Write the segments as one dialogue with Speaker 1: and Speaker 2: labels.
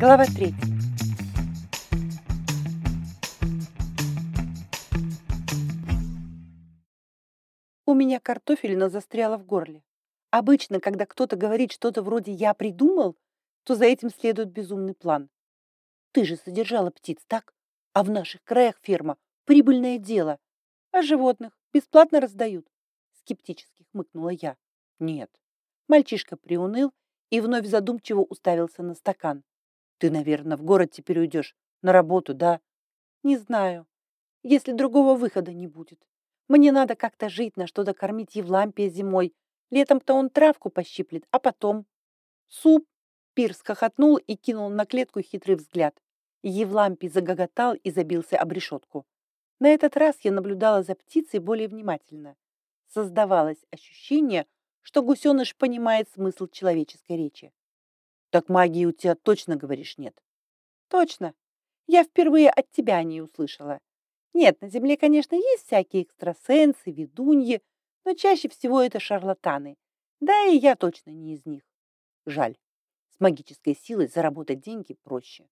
Speaker 1: Глава третья. У меня картофелина застряла в горле. Обычно, когда кто-то говорит что-то вроде «я придумал», то за этим следует безумный план. Ты же содержала птиц, так? А в наших краях ферма – прибыльное дело. А животных бесплатно раздают? Скептически хмыкнула я. Нет. Мальчишка приуныл и вновь задумчиво уставился на стакан. Ты, наверное, в город теперь уйдешь. На работу, да? Не знаю. Если другого выхода не будет. Мне надо как-то жить, на что-то кормить Евлампия зимой. Летом-то он травку пощиплет, а потом... Суп. Пирс хохотнул и кинул на клетку хитрый взгляд. Евлампий загоготал и забился об решетку. На этот раз я наблюдала за птицей более внимательно. Создавалось ощущение, что гусеныш понимает смысл человеческой речи. Так магии у тебя точно, говоришь, нет? Точно. Я впервые от тебя о ней услышала. Нет, на Земле, конечно, есть всякие экстрасенсы, ведуньи, но чаще всего это шарлатаны. Да и я точно не из них. Жаль. С магической силой заработать деньги проще.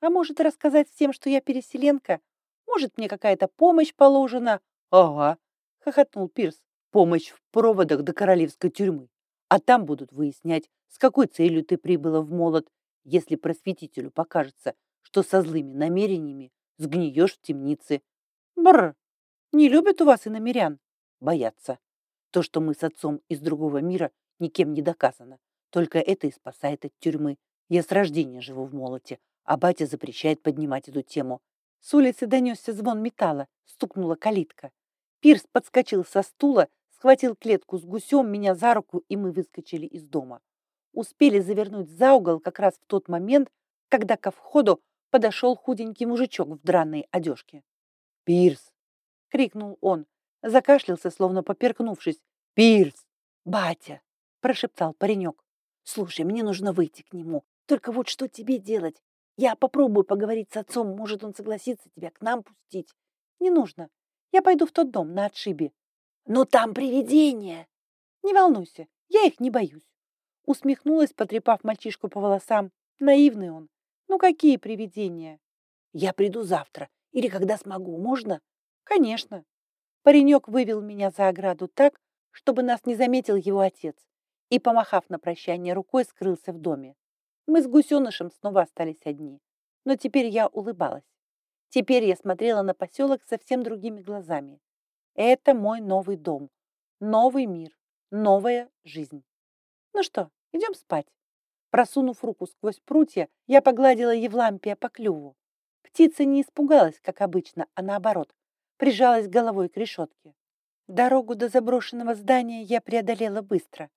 Speaker 1: А может, рассказать всем, что я переселенка? Может, мне какая-то помощь положена? Ага, хохотнул Пирс. Помощь в проводах до королевской тюрьмы. А там будут выяснять, с какой целью ты прибыла в молот, если просветителю покажется, что со злыми намерениями сгниешь в темнице. Бррр, не любят у вас и намерян. Боятся. То, что мы с отцом из другого мира, никем не доказано. Только это и спасает от тюрьмы. Я с рождения живу в молоте, а батя запрещает поднимать эту тему. С улицы донесся звон металла, стукнула калитка. Пирс подскочил со стула, схватил клетку с гусем, меня за руку, и мы выскочили из дома. Успели завернуть за угол как раз в тот момент, когда ко входу подошел худенький мужичок в драной одежке. «Пирс!» — крикнул он. Закашлялся, словно поперкнувшись. «Пирс!» «Батя!» — прошептал паренек. «Слушай, мне нужно выйти к нему. Только вот что тебе делать? Я попробую поговорить с отцом, может, он согласится тебя к нам пустить. Не нужно. Я пойду в тот дом на отшибе. Но там привидения. Не волнуйся, я их не боюсь. Усмехнулась, потрепав мальчишку по волосам. Наивный он. Ну какие привидения? Я приду завтра или когда смогу, можно? Конечно. Паренек вывел меня за ограду так, чтобы нас не заметил его отец, и, помахав на прощание рукой, скрылся в доме. Мы с гусенышем снова остались одни, но теперь я улыбалась. Теперь я смотрела на поселок совсем другими глазами. Это мой новый дом, новый мир, новая жизнь. Ну что, идем спать. Просунув руку сквозь прутья, я погладила Евлампия по клюву. Птица не испугалась, как обычно, а наоборот, прижалась головой к решетке. Дорогу до заброшенного здания я преодолела быстро.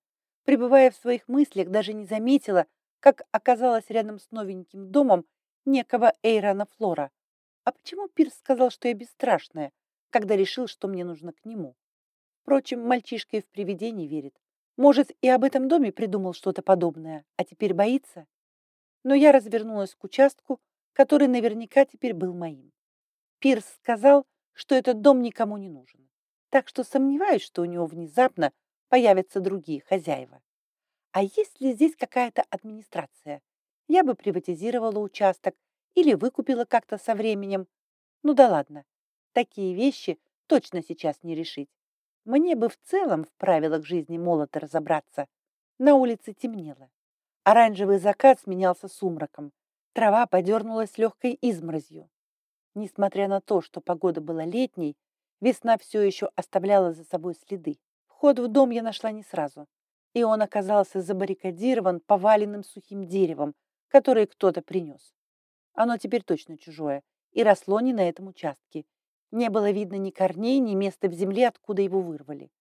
Speaker 1: Пребывая в своих мыслях, даже не заметила, как оказалась рядом с новеньким домом некого Эйрона Флора. А почему Пирс сказал, что я бесстрашная, когда решил, что мне нужно к нему? Впрочем, мальчишка и в привидений верит. Может, и об этом доме придумал что-то подобное, а теперь боится? Но я развернулась к участку, который наверняка теперь был моим. Пирс сказал, что этот дом никому не нужен. Так что сомневаюсь, что у него внезапно появятся другие хозяева. А есть ли здесь какая-то администрация? Я бы приватизировала участок или выкупила как-то со временем. Ну да ладно, такие вещи точно сейчас не решить. Мне бы в целом в правилах жизни молота разобраться. На улице темнело. Оранжевый закат сменялся сумраком. Трава подернулась легкой изморозью. Несмотря на то, что погода была летней, весна все еще оставляла за собой следы. Вход в дом я нашла не сразу, и он оказался забаррикадирован поваленным сухим деревом, которое кто-то принес. Оно теперь точно чужое и росло не на этом участке, не было видно ни корней, ни места в земле, откуда его вырвали.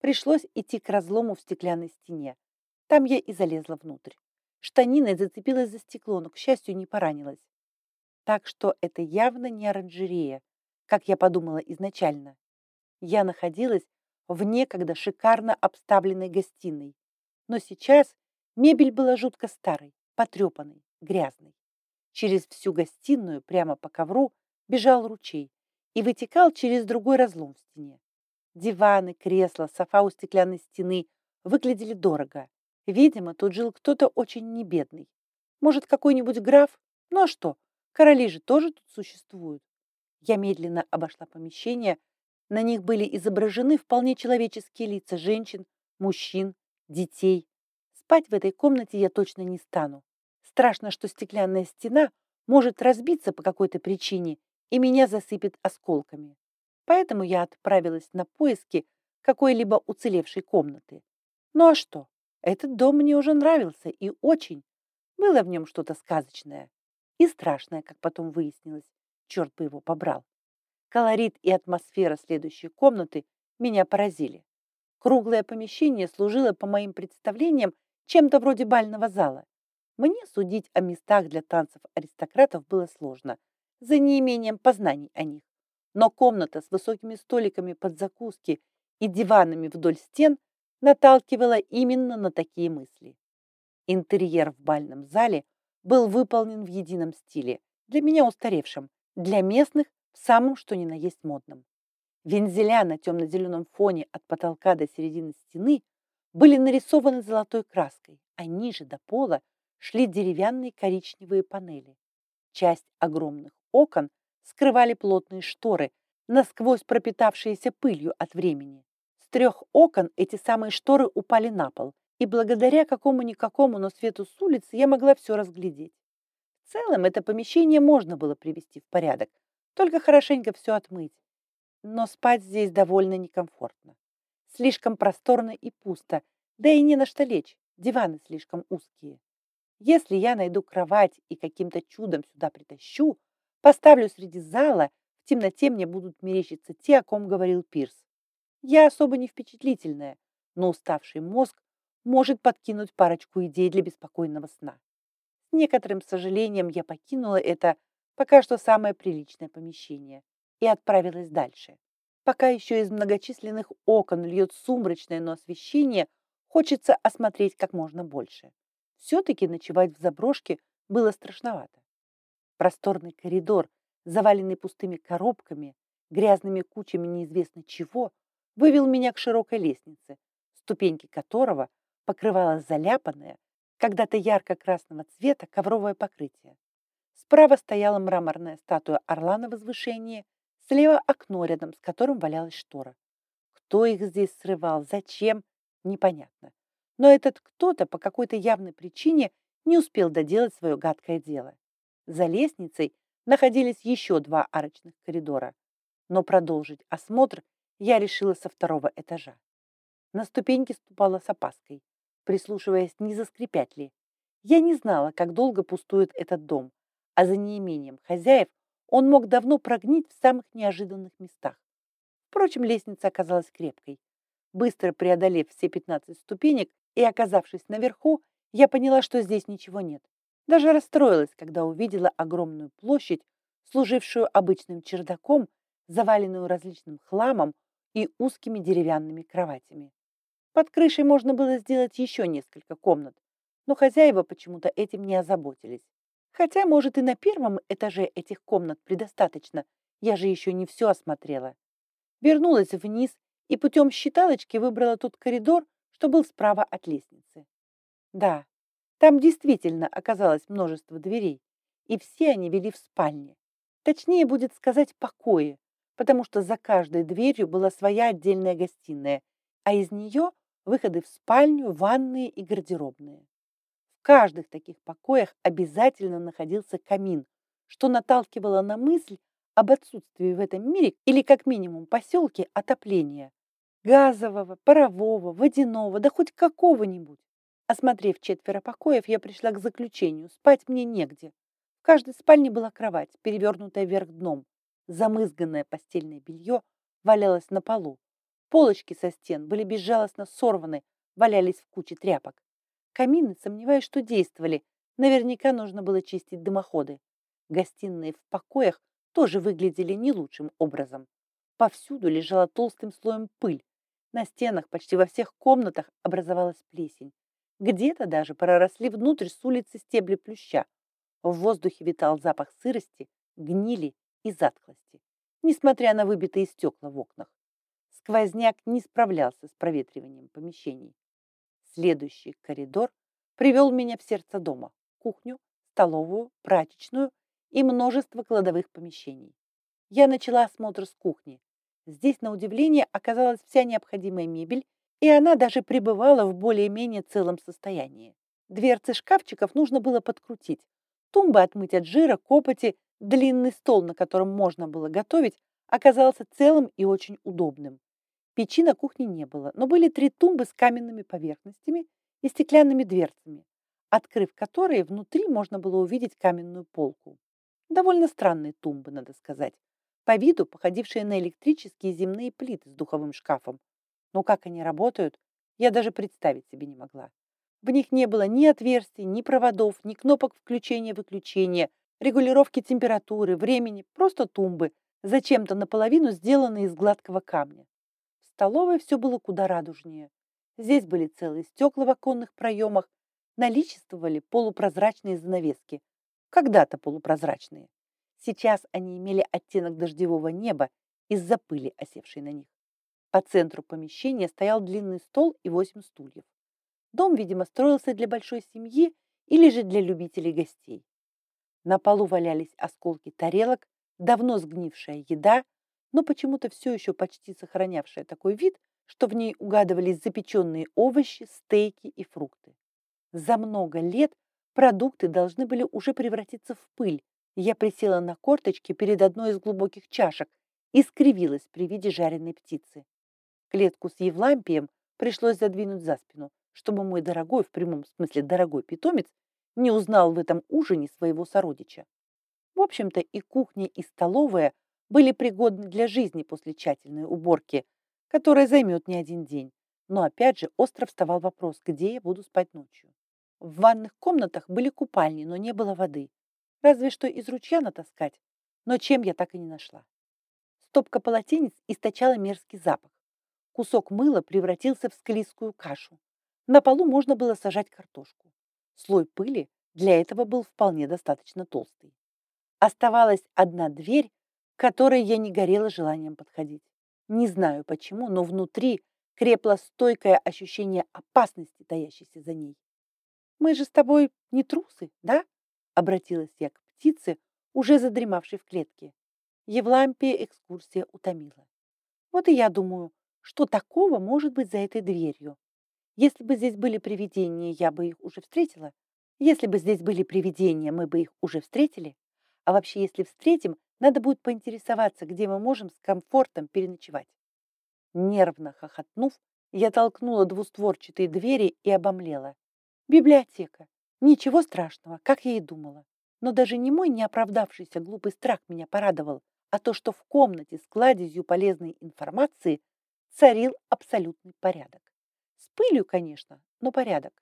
Speaker 1: Пришлось идти к разлому в стеклянной стене. Там я и залезла внутрь. Штаниной зацепилась за стекло, но, к счастью, не поранилась. Так что это явно не оранжерея, как я подумала изначально. Я находилась в некогда шикарно обставленной гостиной. Но сейчас мебель была жутко старой, потрепанной, грязной. Через всю гостиную, прямо по ковру, бежал ручей, и вытекал через другой разлом в стене. Диваны, кресла, софа у стеклянной стены выглядели дорого. Видимо, тут жил кто-то очень небедный. Может, какой-нибудь граф? Ну а что, короли же тоже тут существуют. Я медленно обошла помещение. На них были изображены вполне человеческие лица женщин, мужчин, детей. Спать в этой комнате я точно не стану. Страшно, что стеклянная стена может разбиться по какой-то причине и меня засыпет осколками. Поэтому я отправилась на поиски какой-либо уцелевшей комнаты. Ну а что? Этот дом мне уже нравился и очень. Было в нем что-то сказочное и страшное, как потом выяснилось. Черт бы его побрал. Колорит и атмосфера следующей комнаты меня поразили. Круглое помещение служило, по моим представлениям, чем-то вроде бального зала. Мне судить о местах для танцев аристократов было сложно, за неимением познаний о них. Но комната с высокими столиками под закуски и диванами вдоль стен наталкивала именно на такие мысли. Интерьер в бальном зале был выполнен в едином стиле, для меня устаревшем, для местных в самом что ни на есть модном. Вензеля на темно-зеленом фоне от потолка до середины стены были нарисованы золотой краской, а ниже до пола шли деревянные коричневые панели. Часть огромных окон скрывали плотные шторы, насквозь пропитавшиеся пылью от времени. С трех окон эти самые шторы упали на пол, и благодаря какому-никакому, но свету с улицы я могла все разглядеть. В целом это помещение можно было привести в порядок, только хорошенько все отмыть. Но спать здесь довольно некомфортно. Слишком просторно и пусто, да и не на что лечь, диваны слишком узкие. Если я найду кровать и каким-то чудом сюда притащу, поставлю среди зала, в темноте мне будут мерещиться те, о ком говорил Пирс. Я особо не впечатлительная, но уставший мозг может подкинуть парочку идей для беспокойного сна. С некоторым сожалением я покинула это пока что самое приличное помещение и отправилась дальше. Пока еще из многочисленных окон льет сумрачное, но освещение, хочется осмотреть как можно больше. Все-таки ночевать в заброшке было страшновато. Просторный коридор, заваленный пустыми коробками, грязными кучами неизвестно чего, вывел меня к широкой лестнице, ступеньки которого покрывало заляпанное, когда-то ярко-красного цвета ковровое покрытие. Справа стояла мраморная статуя орла на возвышении, слева окно, рядом с которым валялась штора. Кто их здесь срывал, зачем, непонятно. Но этот кто-то по какой-то явной причине не успел доделать свое гадкое дело. За лестницей находились еще два арочных коридора, но продолжить осмотр я решила со второго этажа. На ступеньки ступала с опаской прислушиваясь, не заскрипят ли. Я не знала, как долго пустует этот дом, а за неимением хозяев он мог давно прогнить в самых неожиданных местах. Впрочем, лестница оказалась крепкой. Быстро преодолев все 15 ступенек и оказавшись наверху, я поняла, что здесь ничего нет. Даже расстроилась, когда увидела огромную площадь, служившую обычным чердаком, заваленную различным хламом и узкими деревянными кроватями. Под крышей можно было сделать еще несколько комнат, но хозяева почему-то этим не озаботились. Хотя, может, и на первом этаже этих комнат предостаточно, я же еще не все осмотрела. Вернулась вниз и путем считалочки выбрала тот коридор, что был справа от лестницы. Да, там действительно оказалось множество дверей, и все они вели в спальне. Точнее будет сказать покои, потому что за каждой дверью была своя отдельная гостиная, а из нее выходы в спальню, ванные и гардеробные. В каждых таких покоях обязательно находился камин, что наталкивало на мысль об отсутствии в этом мире или как минимум поселке отопления. Газового, парового, водяного, да хоть какого-нибудь. Осмотрев четверо покоев, я пришла к заключению. Спать мне негде. В каждой спальне была кровать, перевернутая вверх дном. Замызганное постельное белье валялось на полу. Полочки со стен были безжалостно сорваны, валялись в куче тряпок. Камины, сомневаюсь, что действовали. Наверняка нужно было чистить дымоходы. Гостиные в покоях тоже выглядели не лучшим образом. Повсюду лежала толстым слоем пыль. На стенах почти во всех комнатах образовалась плесень. Где-то даже проросли внутрь с улицы стебли плюща. В воздухе витал запах сырости, гнили и затхлости, несмотря на выбитые стекла в окнах. Сквозняк не справлялся с проветриванием помещений. Следующий коридор привел меня в сердце дома, кухню, столовую, прачечную и множество кладовых помещений. Я начала осмотр с кухни. Здесь, на удивление, оказалась вся необходимая мебель, и она даже пребывала в более-менее целом состоянии. Дверцы шкафчиков нужно было подкрутить, тумбы отмыть от жира, копоти, длинный стол, на котором можно было готовить, оказался целым и очень удобным. Печи на кухне не было, но были три тумбы с каменными поверхностями и стеклянными дверцами, открыв которые внутри можно было увидеть каменную полку. Довольно странные тумбы, надо сказать, по виду походившие на электрические земные плиты с духовым шкафом. Но как они работают, я даже представить себе не могла. В них не было ни отверстий, ни проводов, ни кнопок включения-выключения, регулировки температуры, времени, просто тумбы, зачем-то наполовину сделанные из гладкого камня. В столовой все было куда радужнее. Здесь были целые стекла в оконных проемах, наличествовали полупрозрачные занавески. Когда-то полупрозрачные. Сейчас они имели оттенок дождевого неба из-за пыли, осевшей на них. По центру помещения стоял длинный стол и восемь стульев. Дом, видимо, строился для большой семьи или же для любителей гостей. На полу валялись осколки тарелок, давно сгнившая еда, но почему-то все еще почти сохранявшая такой вид, что в ней угадывались запеченные овощи, стейки и фрукты. За много лет продукты должны были уже превратиться в пыль, я присела на корточки перед одной из глубоких чашек и скривилась при виде жареной птицы. Клетку с Евлампием пришлось задвинуть за спину, чтобы мой дорогой, в прямом смысле дорогой питомец, не узнал в этом ужине своего сородича. В общем-то, и кухня, и столовая были пригодны для жизни после тщательной уборки, которая займет не один день. Но опять же остро вставал вопрос, где я буду спать ночью. В ванных комнатах были купальни, но не было воды. Разве что из ручья натаскать, но чем я так и не нашла. Стопка полотенец источала мерзкий запах. Кусок мыла превратился в склизкую кашу. На полу можно было сажать картошку. Слой пыли для этого был вполне достаточно толстый. Оставалась одна дверь, к которой я не горела желанием подходить. Не знаю почему, но внутри крепло стойкое ощущение опасности, таящейся за ней. «Мы же с тобой не трусы, да?» Обратилась я к птице, уже задремавшей в клетке. Евлампия экскурсия утомила. Вот и я думаю, что такого может быть за этой дверью. Если бы здесь были привидения, я бы их уже встретила. Если бы здесь были привидения, мы бы их уже встретили. А вообще, если встретим, надо будет поинтересоваться, где мы можем с комфортом переночевать. Нервно хохотнув, я толкнула двустворчатые двери и обомлела. Библиотека. Ничего страшного, как я и думала. Но даже не мой неоправдавшийся глупый страх меня порадовал, а то, что в комнате с кладезью полезной информации царил абсолютный порядок. С пылью, конечно, но порядок.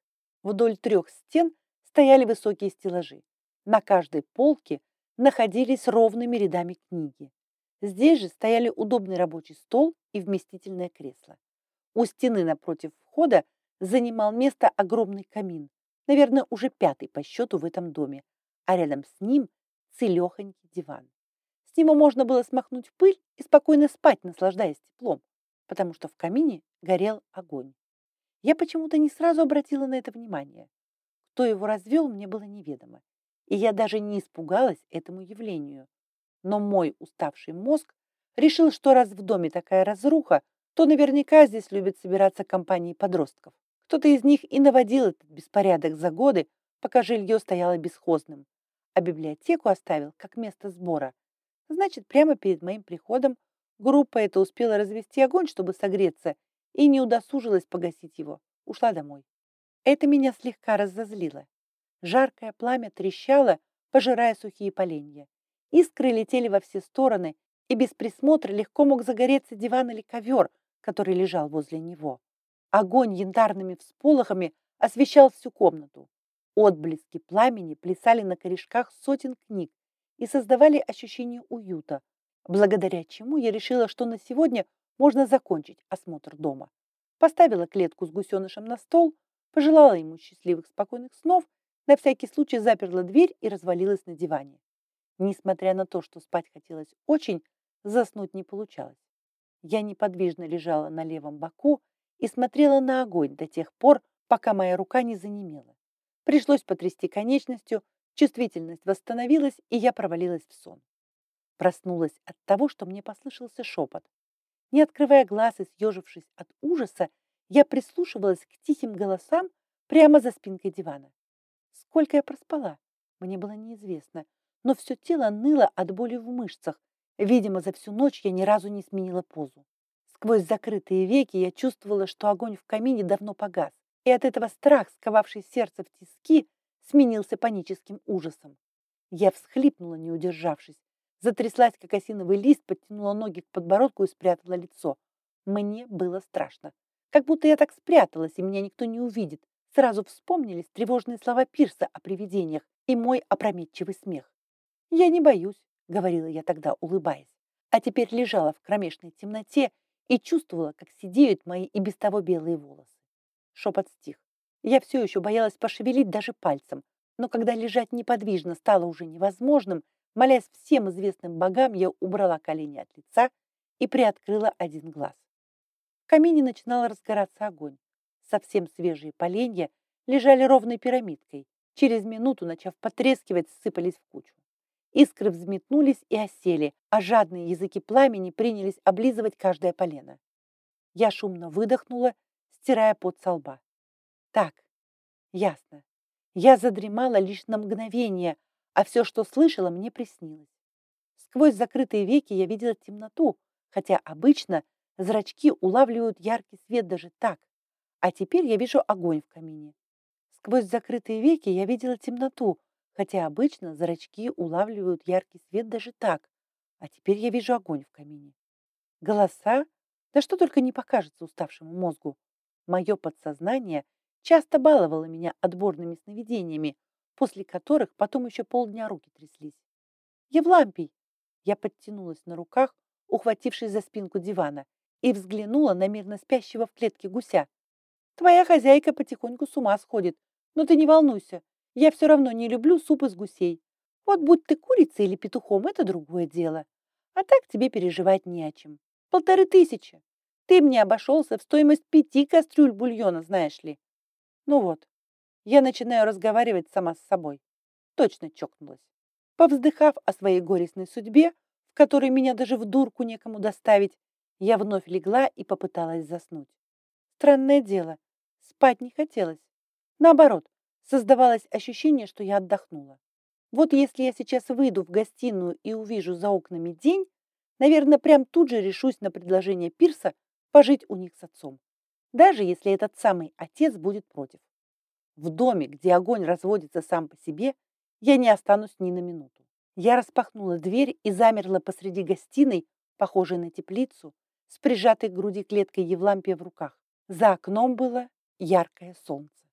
Speaker 1: Вдоль трех стен стояли высокие стеллажи. На каждой полке находились ровными рядами книги. Здесь же стояли удобный рабочий стол и вместительное кресло. У стены напротив входа занимал место огромный камин, наверное, уже пятый по счету в этом доме, а рядом с ним целехонький диван. С него можно было смахнуть пыль и спокойно спать, наслаждаясь теплом, потому что в камине горел огонь. Я почему-то не сразу обратила на это внимание. Кто его развел, мне было неведомо, и я даже не испугалась этому явлению. Но мой уставший мозг решил, что раз в доме такая разруха, то наверняка здесь любят собираться компании подростков. Кто-то из них и наводил этот беспорядок за годы, пока жилье стояло бесхозным, а библиотеку оставил как место сбора. Значит, прямо перед моим приходом группа эта успела развести огонь, чтобы согреться, и не удосужилась погасить его. Ушла домой. Это меня слегка разозлило. Жаркое пламя трещало, пожирая сухие поленья. Искры летели во все стороны, и без присмотра легко мог загореться диван или ковер, который лежал возле него. Огонь янтарными всполохами освещал всю комнату. Отблески пламени плясали на корешках сотен книг и создавали ощущение уюта, благодаря чему я решила, что на сегодня можно закончить осмотр дома. Поставила клетку с гусенышем на стол, пожелала ему счастливых спокойных снов, на всякий случай заперла дверь и развалилась на диване. Несмотря на то, что спать хотелось очень, заснуть не получалось. Я неподвижно лежала на левом боку, и смотрела на огонь до тех пор, пока моя рука не занемела. Пришлось потрясти конечностью, Чувствительность восстановилась, и я провалилась в сон. Проснулась от того, что мне послышался шепот. Не открывая глаз и съежившись от ужаса, я прислушивалась к тихим голосам прямо за спинкой дивана. Сколько я проспала, мне было неизвестно, но все тело ныло от боли в мышцах. Видимо, за всю ночь я ни разу не сменила позу. Сквозь закрытые веки я чувствовала, что огонь в камине давно погас, и от этого страх, сковавший сердце в тиски, сменился паническим ужасом. Я всхлипнула, не удержавшись, затряслась, как осиновый лист, подтянула ноги к подбородку и спрятала лицо. Мне было страшно. Как будто я так спряталась, и меня никто не увидит. Сразу вспомнились тревожные слова Пирса о привидениях и мой опрометчивый смех. «Я не боюсь», — говорила я тогда, улыбаясь, а теперь лежала в кромешной темноте и чувствовала, как сидеют мои и без того белые волосы. Шепот стих. Я все еще боялась пошевелить даже пальцем, но когда лежать неподвижно стало уже невозможным, молясь всем известным богам, я убрала колени от лица и приоткрыла один глаз. В камине начинал разгораться огонь. Совсем свежие поленья лежали ровной пирамидкой. Через минуту, начав потрескивать, сыпались в кучу. Искры взметнулись и осели, а жадные языки пламени принялись облизывать каждое полено. Я шумно выдохнула, стирая пот со лба. Так, ясно. Я задремала лишь на мгновение, а все, что слышала, мне приснилось. Сквозь закрытые веки я видела темноту, хотя обычно зрачки улавливают яркий свет даже так. А теперь я вижу огонь в камине. Сквозь закрытые веки я видела темноту, хотя обычно зрачки улавливают яркий свет даже так. А теперь я вижу огонь в камине. Голоса? Да что только не покажется уставшему мозгу. Мое подсознание часто баловало меня отборными сновидениями, после которых потом еще полдня руки тряслись. Евлампий! Я подтянулась на руках, ухватившись за спинку дивана, и взглянула на мирно спящего в клетке гуся. Твоя хозяйка потихоньку с ума сходит, но ты не волнуйся, я все равно не люблю суп из гусей. Вот будь ты курицей или петухом, это другое дело. А так тебе переживать не о чем. Полторы тысячи. Ты мне обошелся в стоимость пяти кастрюль бульона, знаешь ли. Ну вот, я начинаю разговаривать сама с собой. Точно чокнулась. Повздыхав о своей горестной судьбе, в которой меня даже в дурку некому доставить, я вновь легла и попыталась заснуть. Странное дело, спать не хотелось. Наоборот, Создавалось ощущение, что я отдохнула. Вот если я сейчас выйду в гостиную и увижу за окнами день, наверное, прям тут же решусь на предложение Пирса пожить у них с отцом. Даже если этот самый отец будет против. В доме, где огонь разводится сам по себе, я не останусь ни на минуту. Я распахнула дверь и замерла посреди гостиной, похожей на теплицу, с прижатой к груди клеткой Евлампия в руках. За окном было яркое солнце.